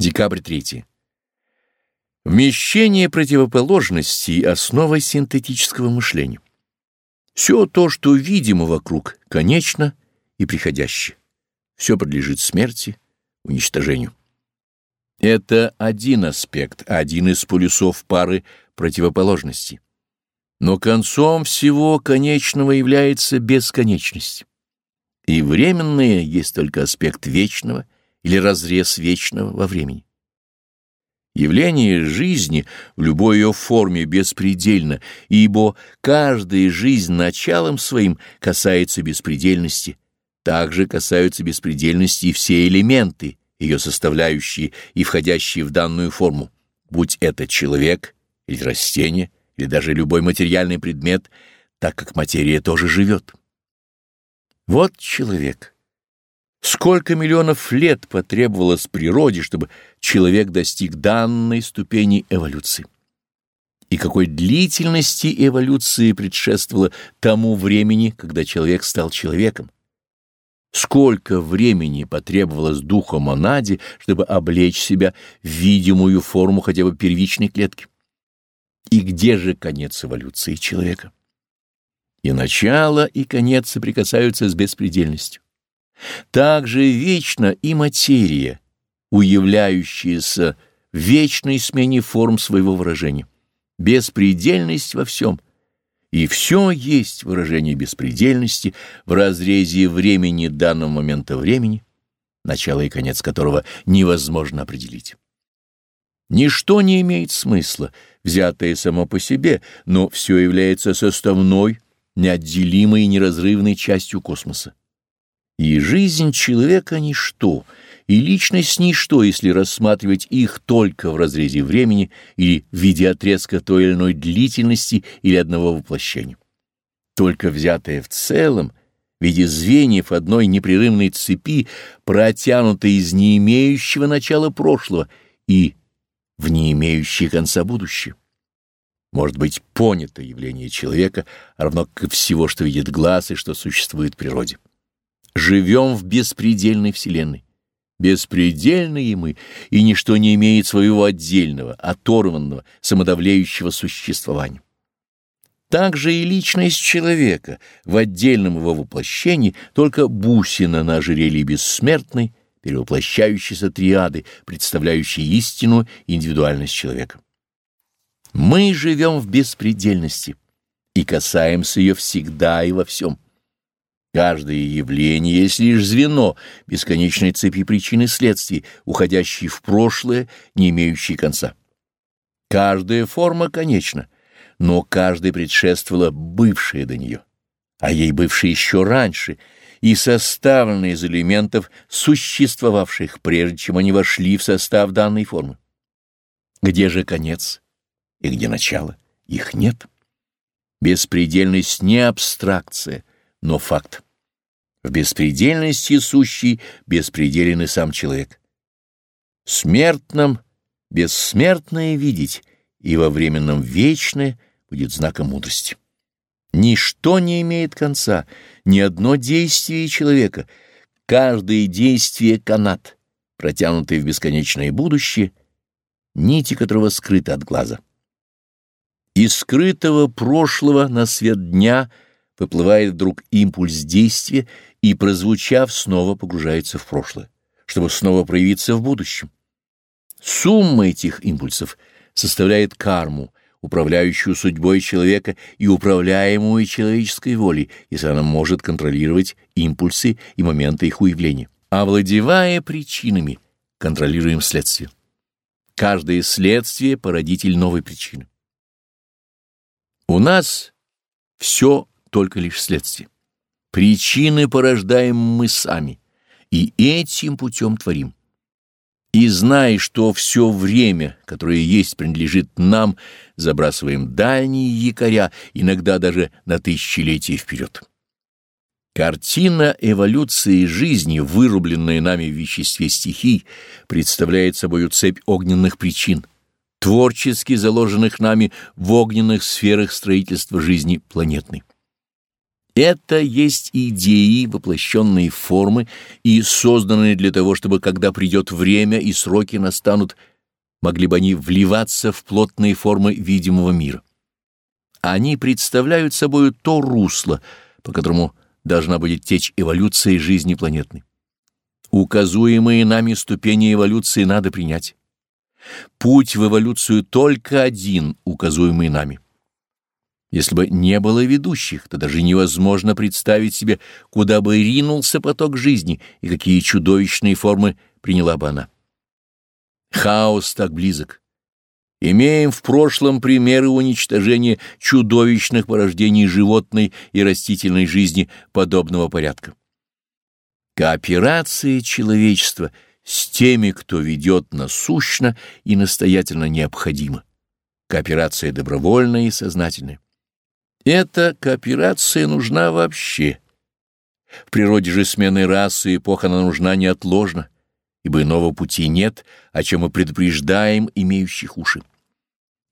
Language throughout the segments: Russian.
Декабрь 3. Вмещение противоположностей — основа синтетического мышления. Все то, что видимо вокруг, конечно и приходящее. Все подлежит смерти, уничтожению. Это один аспект, один из полюсов пары противоположностей. Но концом всего конечного является бесконечность. И временное есть только аспект вечного или разрез вечного во времени. Явление жизни в любой ее форме беспредельно, ибо каждая жизнь началом своим касается беспредельности, также касаются беспредельности и все элементы, ее составляющие и входящие в данную форму, будь это человек или растение, или даже любой материальный предмет, так как материя тоже живет. Вот человек — Сколько миллионов лет потребовалось природе, чтобы человек достиг данной ступени эволюции? И какой длительности эволюции предшествовало тому времени, когда человек стал человеком? Сколько времени потребовалось духу монаде, чтобы облечь себя в видимую форму хотя бы первичной клетки? И где же конец эволюции человека? И начало, и конец соприкасаются с беспредельностью. Также вечно и материя, уявляющаяся в вечной смене форм своего выражения. Беспредельность во всем. И все есть выражение беспредельности в разрезе времени данного момента времени, начало и конец которого невозможно определить. Ничто не имеет смысла, взятое само по себе, но все является составной, неотделимой и неразрывной частью космоса. И жизнь человека — ничто, и личность — ничто, если рассматривать их только в разрезе времени или в виде отрезка той или иной длительности или одного воплощения. Только взятое в целом, в виде звеньев одной непрерывной цепи, протянутой из не имеющего начала прошлого и в не имеющее конца будущее. Может быть понято явление человека, равно как и всего, что видит глаз и что существует в природе живем в беспредельной Вселенной. Беспредельные мы, и ничто не имеет своего отдельного, оторванного, самодавлеющего существования. Также и личность человека в отдельном его воплощении только бусина на ожерелье бессмертной, перевоплощающейся триады, представляющей истинную индивидуальность человека. Мы живем в беспредельности и касаемся ее всегда и во всем. Каждое явление есть лишь звено бесконечной цепи причин и следствий, уходящей в прошлое, не имеющей конца. Каждая форма конечна, но каждая предшествовала бывшая до нее, а ей бывшая еще раньше и составлена из элементов, существовавших прежде, чем они вошли в состав данной формы. Где же конец и где начало? Их нет. Беспредельность не абстракция, но факт. В беспредельности сущий беспределен и сам человек. Смертным бессмертное видеть и во временном вечное будет знаком мудрости. Ничто не имеет конца, ни одно действие человека, каждое действие — канат, протянутый в бесконечное будущее, нити которого скрыты от глаза. Из скрытого прошлого на свет дня — выплывает вдруг импульс действия и, прозвучав, снова погружается в прошлое, чтобы снова проявиться в будущем. Сумма этих импульсов составляет карму, управляющую судьбой человека и управляемую человеческой волей, если она может контролировать импульсы и моменты их уявления. Овладевая причинами, контролируем следствие. Каждое следствие — породитель новой причины. У нас все только лишь следствие. Причины порождаем мы сами, и этим путем творим. И зная, что все время, которое есть, принадлежит нам, забрасываем дальние якоря, иногда даже на тысячелетия вперед. Картина эволюции жизни, вырубленная нами в веществе стихий, представляет собою цепь огненных причин, творчески заложенных нами в огненных сферах строительства жизни планетной. Это есть идеи, воплощенные в формы и созданные для того, чтобы, когда придет время и сроки настанут, могли бы они вливаться в плотные формы видимого мира. Они представляют собой то русло, по которому должна будет течь эволюция жизни планетной. Указуемые нами ступени эволюции надо принять. Путь в эволюцию только один, указуемый нами. Если бы не было ведущих, то даже невозможно представить себе, куда бы ринулся поток жизни и какие чудовищные формы приняла бы она. Хаос так близок. Имеем в прошлом примеры уничтожения чудовищных порождений животной и растительной жизни подобного порядка. Кооперация человечества с теми, кто ведет насущно и настоятельно необходима. Кооперация добровольная и сознательная. Эта кооперация нужна вообще. В природе же смены расы и эпох она нужна неотложно, ибо иного пути нет, о чем мы предупреждаем имеющих уши.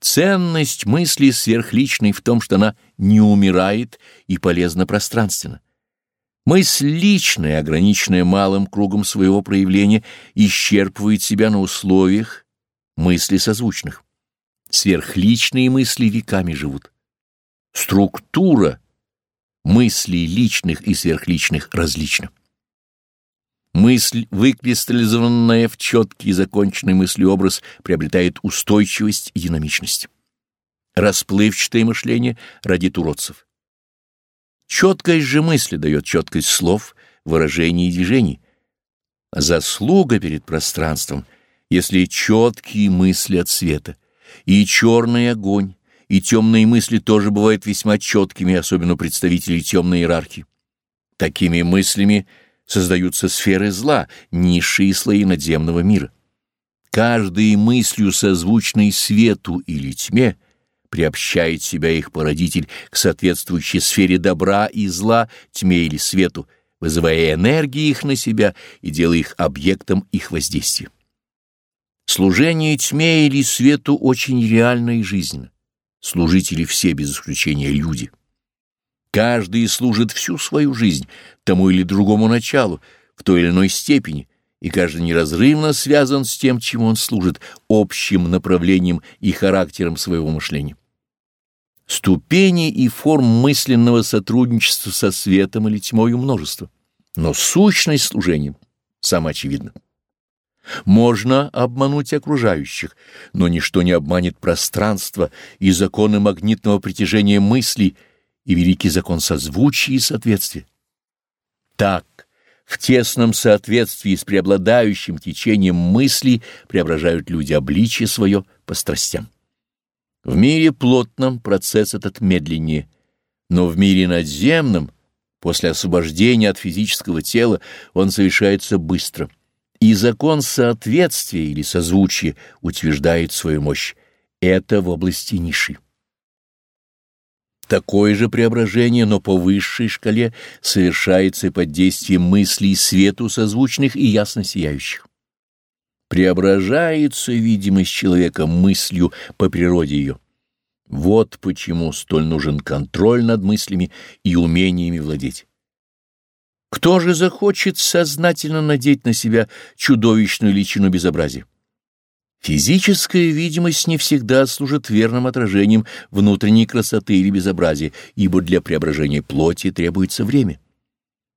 Ценность мысли сверхличной в том, что она не умирает и полезна пространственно. Мысль личная, ограниченная малым кругом своего проявления, исчерпывает себя на условиях мысли созвучных. Сверхличные мысли веками живут. Структура мыслей личных и сверхличных различна. Мысль, выкристаллизованная в четкий и законченный мыслеобраз, приобретает устойчивость и динамичность. Расплывчатое мышление родит уродцев. Четкость же мысли дает четкость слов, выражений и движений. Заслуга перед пространством, если четкие мысли от света, и черный огонь, и темные мысли тоже бывают весьма четкими, особенно представителей темной иерархии. Такими мыслями создаются сферы зла, низшие слои надземного мира. Каждой мыслью, созвучной свету или тьме, приобщает себя их породитель к соответствующей сфере добра и зла, тьме или свету, вызывая энергии их на себя и делая их объектом их воздействия. Служение тьме или свету очень реально и жизненно служители все без исключения люди. Каждый служит всю свою жизнь тому или другому началу в той или иной степени, и каждый неразрывно связан с тем, чему он служит, общим направлением и характером своего мышления. Ступени и форм мысленного сотрудничества со светом или тьмою множество, но сущность служения самоочевидна. Можно обмануть окружающих, но ничто не обманет пространство и законы магнитного притяжения мыслей и великий закон созвучия и соответствия. Так, в тесном соответствии с преобладающим течением мыслей преображают люди обличие свое по страстям. В мире плотном процесс этот медленнее, но в мире надземном, после освобождения от физического тела, он совершается быстро — и закон соответствия или созвучия утверждает свою мощь. Это в области ниши. Такое же преображение, но по высшей шкале, совершается под действием мыслей свету созвучных и ясно сияющих. Преображается видимость человека мыслью по природе ее. Вот почему столь нужен контроль над мыслями и умениями владеть. Кто же захочет сознательно надеть на себя чудовищную личину безобразия? Физическая видимость не всегда служит верным отражением внутренней красоты или безобразия, ибо для преображения плоти требуется время.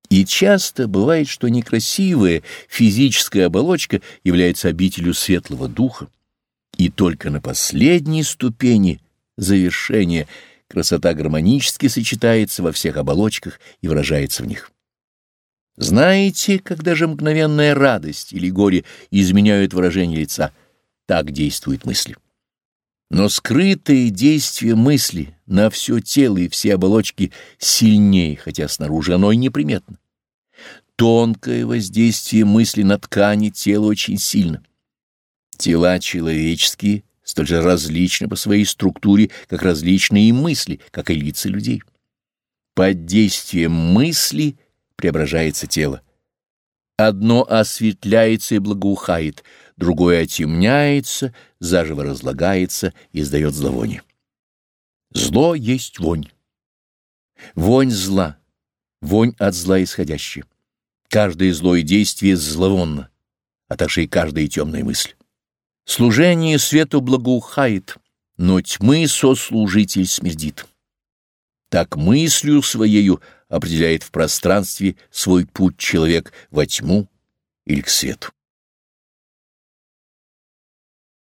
И часто бывает, что некрасивая физическая оболочка является обителю светлого духа, и только на последней ступени завершения красота гармонически сочетается во всех оболочках и выражается в них. Знаете, когда же мгновенная радость или горе изменяют выражение лица, так действуют мысли. Но скрытое действие мысли на все тело и все оболочки сильнее, хотя снаружи оно и неприметно. Тонкое воздействие мысли на ткани тела очень сильно. Тела человеческие столь же различны по своей структуре, как различные и мысли, как и лица людей. Под действием мысли — преображается тело. Одно осветляется и благоухает, другое отемняется, заживо разлагается и издает зловоние. Зло есть вонь. Вонь зла, вонь от зла исходящая. Каждое злое действие зловонно, а также и каждая темная мысль. Служение свету благоухает, но тьмы сослужитель смердит. Так мыслью своею определяет в пространстве свой путь человек во тьму или к свету.